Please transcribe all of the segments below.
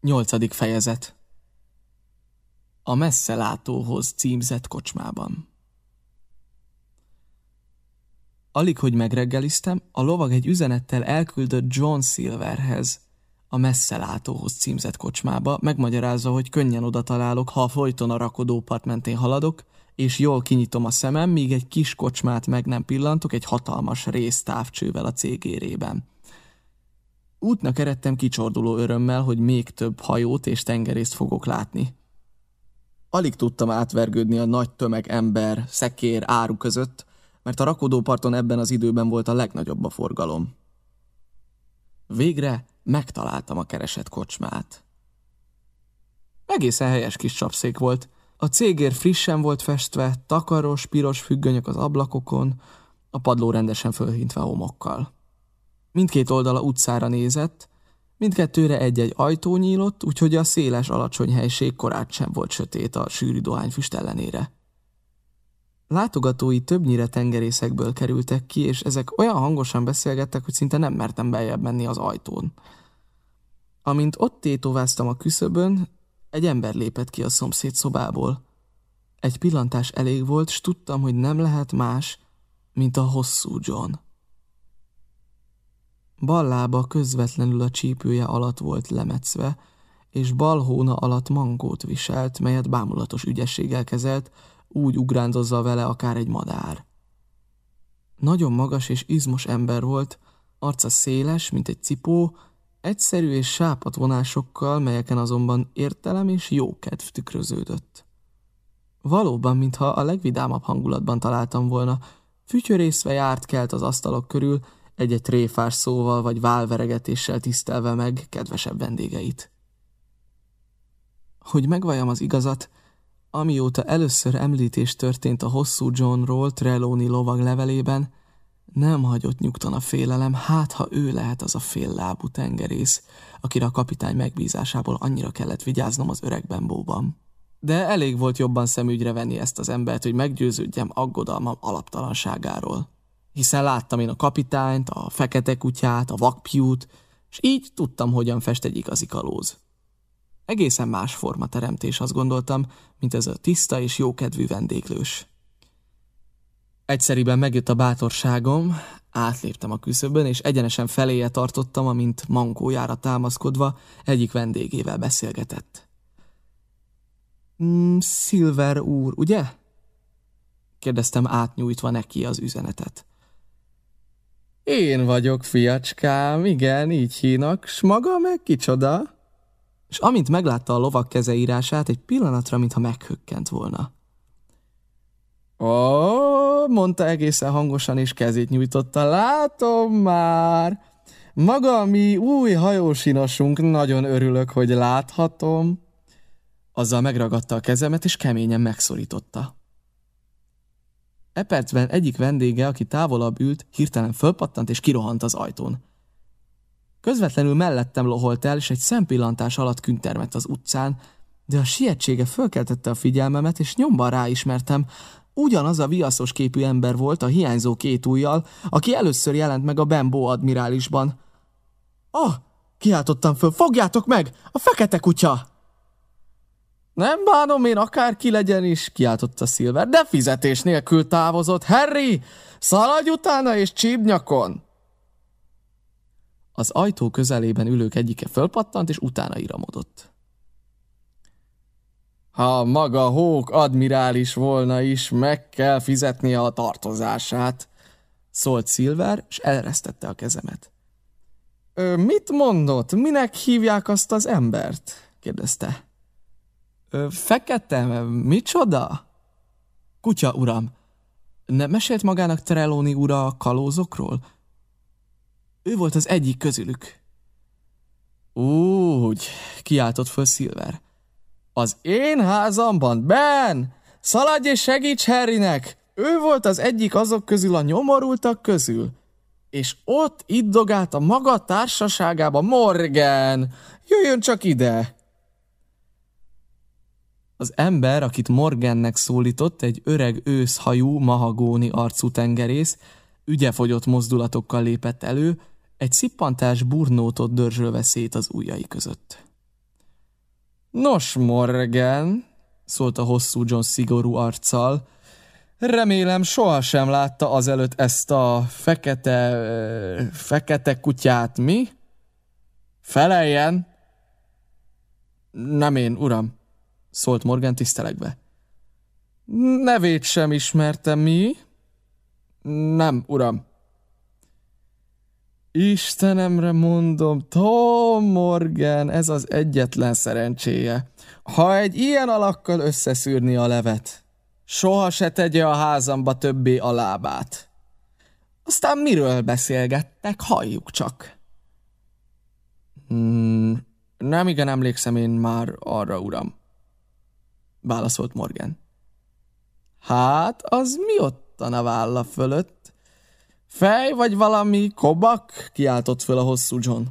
Nyolcadik fejezet A messzelátóhoz címzett kocsmában Alig, hogy megreggeliztem, a lovag egy üzenettel elküldött John Silverhez, a messzelátóhoz címzett kocsmába, megmagyarázza, hogy könnyen oda találok, ha folyton a rakodópart mentén haladok, és jól kinyitom a szemem, míg egy kis kocsmát meg nem pillantok egy hatalmas résztávcsővel a cégérében. Útnak eredtem kicsorduló örömmel, hogy még több hajót és tengerészt fogok látni. Alig tudtam átvergődni a nagy tömeg ember, szekér, áru között, mert a rakodóparton ebben az időben volt a legnagyobb a forgalom. Végre megtaláltam a keresett kocsmát. Egészen helyes kis csapszék volt. A cégér frissen volt festve, takaros, piros függönyök az ablakokon, a padló rendesen fölhintve homokkal. Mindkét oldala utcára nézett, mindkettőre egy-egy ajtó nyílott, úgyhogy a széles alacsony helység korát sem volt sötét a sűrű dohányfüst ellenére. Látogatói többnyire tengerészekből kerültek ki, és ezek olyan hangosan beszélgettek, hogy szinte nem mertem beljebb menni az ajtón. Amint ott tétováztam a küszöbön, egy ember lépett ki a szomszéd szobából. Egy pillantás elég volt, s tudtam, hogy nem lehet más, mint a hosszú John. Bal lába közvetlenül a csípője alatt volt lemetszve, és bal hóna alatt mangót viselt, melyet bámulatos ügyességgel kezelt, úgy ugrándozza vele akár egy madár. Nagyon magas és izmos ember volt, arca széles, mint egy cipó, egyszerű és sápat vonásokkal, melyeken azonban értelem és jókedv tükröződött. Valóban, mintha a legvidámabb hangulatban találtam volna, fütyörészve járt kelt az asztalok körül, egy-egy tréfás szóval vagy válveregetéssel tisztelve meg kedvesebb vendégeit. Hogy megvalljam az igazat, amióta először említés történt a hosszú Johnról Trelawney lovag levelében, nem hagyott nyugton a félelem, hát ha ő lehet az a fél lábú tengerész, akire a kapitány megbízásából annyira kellett vigyáznom az öreg bembóban. De elég volt jobban szemügyre venni ezt az embert, hogy meggyőződjem aggodalmam alaptalanságáról hiszen láttam én a kapitányt, a fekete kutyát, a vakpiút, és így tudtam, hogyan fest egy igazi kalóz. Egészen más forma teremtés, azt gondoltam, mint ez a tiszta és jókedvű vendéglős. Egyszeriben megjött a bátorságom, átléptem a küszöbön, és egyenesen feléje tartottam, amint mankójára támaszkodva egyik vendégével beszélgetett. Mm, Silver úr, ugye? kérdeztem átnyújtva neki az üzenetet. Én vagyok, fiacskám, igen, így hínak, s maga meg kicsoda? És amint meglátta a lovak kezeírását, egy pillanatra, mintha meghökkent volna. Ó, mondta egészen hangosan, és kezét nyújtotta. Látom már! Maga mi új hajósinosunk, nagyon örülök, hogy láthatom. Azzal megragadta a kezemet, és keményen megszorította. E percben egyik vendége, aki távolabb ült, hirtelen fölpattant és kirohant az ajtón. Közvetlenül mellettem loholt el, és egy szempillantás alatt küntermett az utcán, de a sietsége fölkeltette a figyelmemet, és nyomban ráismertem, ugyanaz a viaszos képű ember volt a hiányzó két ujjal, aki először jelent meg a Bembo admirálisban. Ah, kiáltottam föl, fogjátok meg, a fekete kutya! Nem bánom én akárki legyen is, kiáltotta Silver, de fizetés nélkül távozott. Harry, szaladj utána és csíp nyakon! Az ajtó közelében ülők egyike fölpattant, és utána iramodott. Ha maga Hók admirális volna is, meg kell fizetnie a tartozását, szólt Silver, és elresztette a kezemet. Ö, mit mondott? Minek hívják azt az embert? kérdezte. Ö, fekete, micsoda? Kutya, uram. Nem mesélt magának Trelawney ura a kalózokról? Ő volt az egyik közülük. Úgy, kiáltott föl Silver. Az én házamban, Ben! Szaladj és segíts Harrynek! Ő volt az egyik azok közül a nyomorultak közül. És ott itt dogált a maga társaságába Morgan! Jöjjön csak ide! Az ember, akit Morgannek szólított, egy öreg őszhajú, mahagóni arcú tengerész, ügyefogyott mozdulatokkal lépett elő, egy szippantás burnótot dörzsölve szét az ujjai között. Nos, Morgan, szólt a hosszú John szigorú arccal, remélem sohasem látta azelőtt ezt a fekete, fekete kutyát, mi? Feleljen! Nem én, uram, szólt Morgan tisztelegve. Nevét sem ismertem, mi? Nem, uram. Istenemre mondom, Tom Morgan, ez az egyetlen szerencséje. Ha egy ilyen alakkal összeszűrni a levet, soha se tegye a házamba többé a lábát. Aztán miről beszélgettek, halljuk csak. Hmm, nem igen emlékszem én már arra, uram. Válaszolt Morgan. Hát, az mi ottan a válla fölött? Fej vagy valami kobak? Kiáltott föl a hosszú John.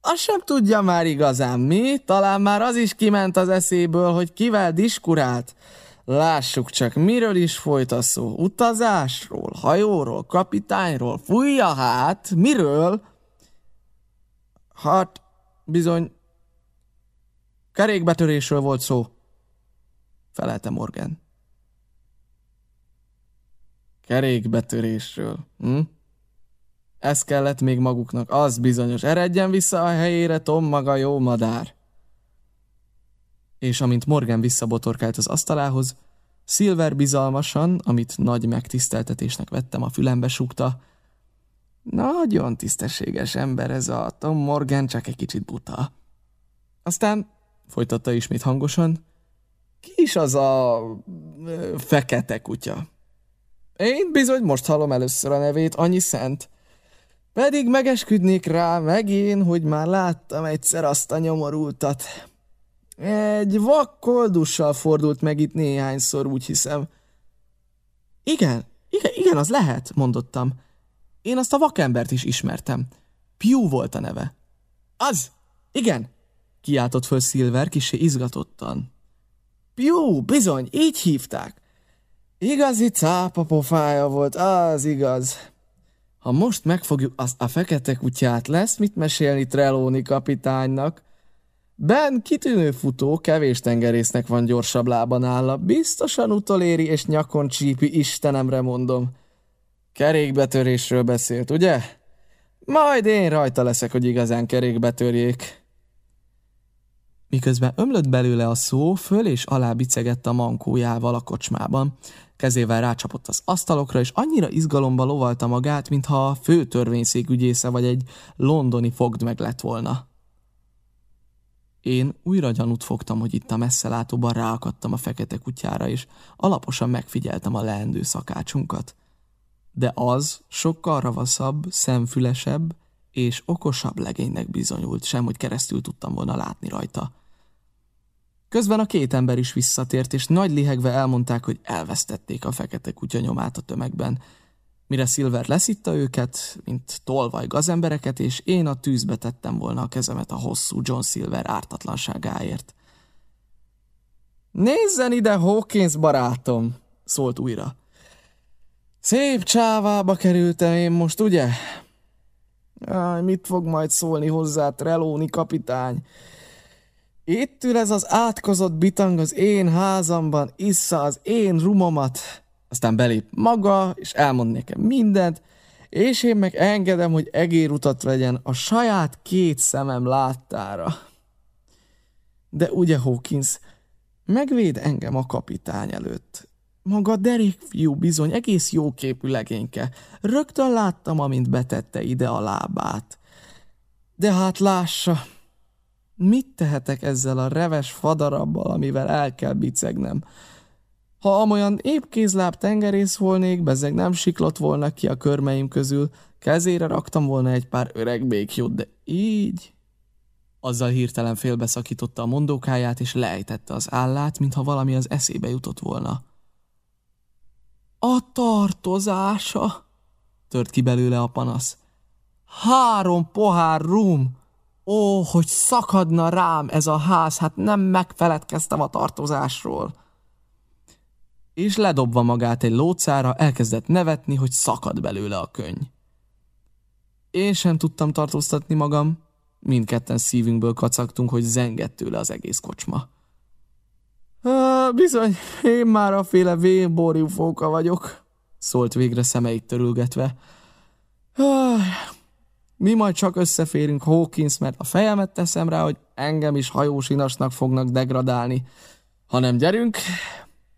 Azt sem tudja már igazán mi, talán már az is kiment az eszéből, hogy kivel diskurált. Lássuk csak, miről is folyt a szó. Utazásról, hajóról, kapitányról, fújja hát, miről? Hát, bizony, kerékbetörésről volt szó, felelte Morgan. Kerékbetörésről, hm? Ez kellett még maguknak, az bizonyos. Eredjen vissza a helyére, Tom maga jó madár. És amint Morgan visszabotorkált az asztalához, Silver bizalmasan, amit nagy megtiszteltetésnek vettem, a fülembe súgta. Nagyon tisztességes ember ez a Tom Morgan, csak egy kicsit buta. Aztán, folytatta ismét hangosan, ki is az a fekete kutya? Én bizony most hallom először a nevét, annyi szent. Pedig megesküdnék rá megén, hogy már láttam egyszer azt a nyomorultat. Egy vakkoldussal fordult meg itt néhányszor, úgy hiszem. Igen, igen, igen, az lehet, mondottam. Én azt a vakembert is ismertem. Pew volt a neve. Az, igen, kiáltott föl Silver kisé izgatottan. Pew, bizony, így hívták. Igazi cápapofája volt, az igaz. Ha most megfogjuk azt a fekete kutyát, lesz mit mesélni Trelóni kapitánynak. Ben kitűnő futó, kevés tengerésznek van gyorsabb lában álla. Biztosan utoléri és nyakon csípi, Istenemre mondom. Kerékbetörésről beszélt, ugye? Majd én rajta leszek, hogy igazán kerékbetörjék. Miközben ömlött belőle a szó, föl és alá bicegett a mankójával a kocsmában. Kezével rácsapott az asztalokra, és annyira izgalomba lovalta magát, mintha a fő törvényszék ügyésze vagy egy londoni fogd meg lett volna. Én újra gyanút fogtam, hogy itt a messzelátóban ráakadtam a fekete kutyára, és alaposan megfigyeltem a leendő szakácsunkat. De az sokkal ravaszabb, szemfülesebb és okosabb legénynek bizonyult, sem hogy keresztül tudtam volna látni rajta. Közben a két ember is visszatért, és nagy lihegve elmondták, hogy elvesztették a fekete kutya nyomát a tömegben. Mire Silver leszitta őket, mint tolvaj gazembereket, és én a tűzbe tettem volna a kezemet a hosszú John Silver ártatlanságáért. Nézzen ide, Hawkins barátom, szólt újra. Szép csávába kerültem én most, ugye? Aj, mit fog majd szólni hozzá Trelóni kapitány? Itt ül ez az átkozott bitang az én házamban, issza az én rumomat. Aztán belép maga, és elmond nekem mindent, és én meg engedem, hogy egérutat vegyen a saját két szemem láttára. De ugye, Hawkins, megvéd engem a kapitány előtt. Maga derék fiú bizony, egész jó képű legényke. Rögtön láttam, amint betette ide a lábát. De hát lássa, Mit tehetek ezzel a reves fadarabbal, amivel el kell bicegnem? Ha amolyan épp kézláb tengerész volnék, bezeg nem siklott volna ki a körmeim közül, kezére raktam volna egy pár öreg békjót, de így... Azzal hirtelen félbeszakította a mondókáját, és leejtette az állát, mintha valami az eszébe jutott volna. A tartozása! tört ki belőle a panasz. Három pohár rum! Ó, hogy szakadna rám ez a ház, hát nem megfeledkeztem a tartozásról. És ledobva magát egy lócára, elkezdett nevetni, hogy szakad belőle a könyv. Én sem tudtam tartóztatni magam, Mindketten szívünkből kacagtunk, hogy zengett tőle az egész kocsma. Ah, bizony, én már a féle vénborjú fóka vagyok, szólt végre szemeit törülgetve. Ah, mi majd csak összeférünk Hawkins, mert a fejemet teszem rá, hogy engem is hajósinasnak fognak degradálni. Hanem gyerünk,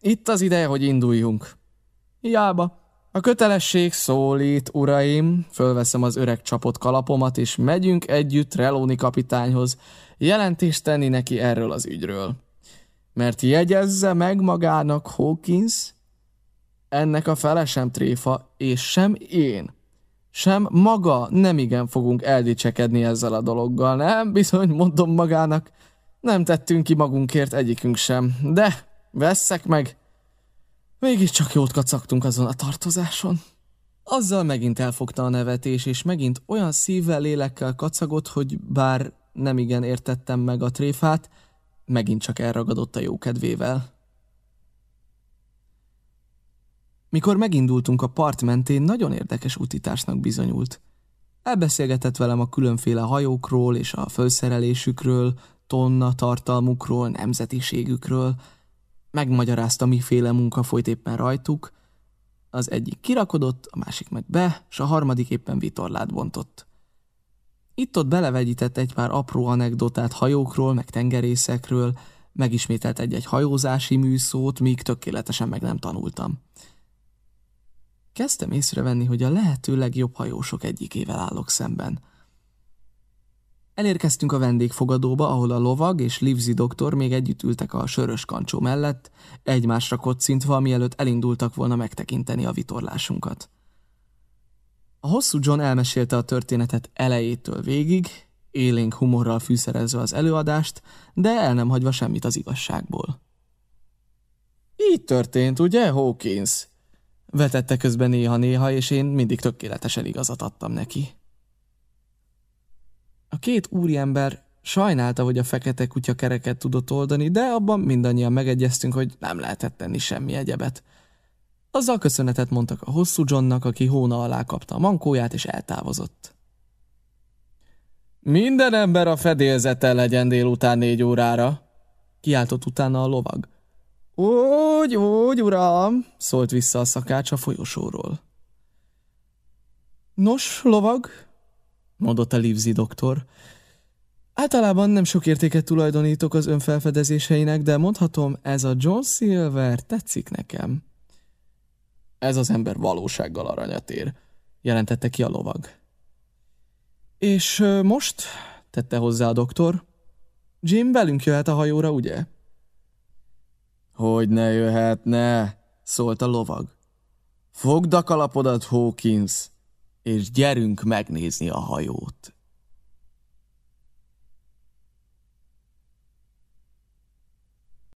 itt az ideje, hogy induljunk. Hiába. A kötelesség szólít, uraim, fölveszem az öreg csapott kalapomat, és megyünk együtt Relóni kapitányhoz jelentést tenni neki erről az ügyről. Mert jegyezze meg magának Hawkins, ennek a fele sem tréfa, és sem én sem maga nem igen fogunk eldicsekedni ezzel a dologgal, nem? Bizony, mondom magának, nem tettünk ki magunkért egyikünk sem, de vesszek meg. Mégiscsak jót kacagtunk azon a tartozáson. Azzal megint elfogta a nevetés, és megint olyan szívvel, lélekkel kacagott, hogy bár nem igen értettem meg a tréfát, megint csak elragadott a jó Mikor megindultunk a part mentén, nagyon érdekes utitásnak bizonyult. Elbeszélgetett velem a különféle hajókról és a felszerelésükről, tonna tartalmukról, nemzetiségükről. Megmagyarázta, miféle munka folyt éppen rajtuk. Az egyik kirakodott, a másik meg be, és a harmadik éppen vitorlát bontott. Itt-ott belevegyített egy pár apró anekdotát hajókról, meg tengerészekről, megismételt egy-egy hajózási műszót, míg tökéletesen meg nem tanultam. Kezdtem észrevenni, hogy a lehető legjobb hajósok egyikével állok szemben. Elérkeztünk a vendégfogadóba, ahol a lovag és Livzi doktor még együtt ültek a sörös kancsó mellett, egymásra kocintva, mielőtt elindultak volna megtekinteni a vitorlásunkat. A hosszú John elmesélte a történetet elejétől végig, élénk humorral fűszerezve az előadást, de el nem hagyva semmit az igazságból. Így történt, ugye, Hawkins? Vetette közben néha-néha, és én mindig tökéletesen igazat adtam neki. A két úriember sajnálta, hogy a fekete kutya kereket tudott oldani, de abban mindannyian megegyeztünk, hogy nem lehetett tenni semmi egyebet. Azzal köszönetet mondtak a hosszú Johnnak, aki hóna alá kapta a mankóját, és eltávozott. Minden ember a fedélzete legyen délután négy órára, kiáltott utána a lovag. Úgy, úgy, uram, szólt vissza a szakács a folyosóról. Nos, lovag, mondott a Livzi doktor. Általában nem sok értéket tulajdonítok az önfelfedezéseinek, de mondhatom, ez a John Silver tetszik nekem. Ez az ember valósággal aranyat ér, jelentette ki a lovag. És most, tette hozzá a doktor, Jim velünk jöhet a hajóra, ugye? Hogy ne jöhetne, szólt a lovag. Fogd a kalapodat, Hawkins, és gyerünk megnézni a hajót.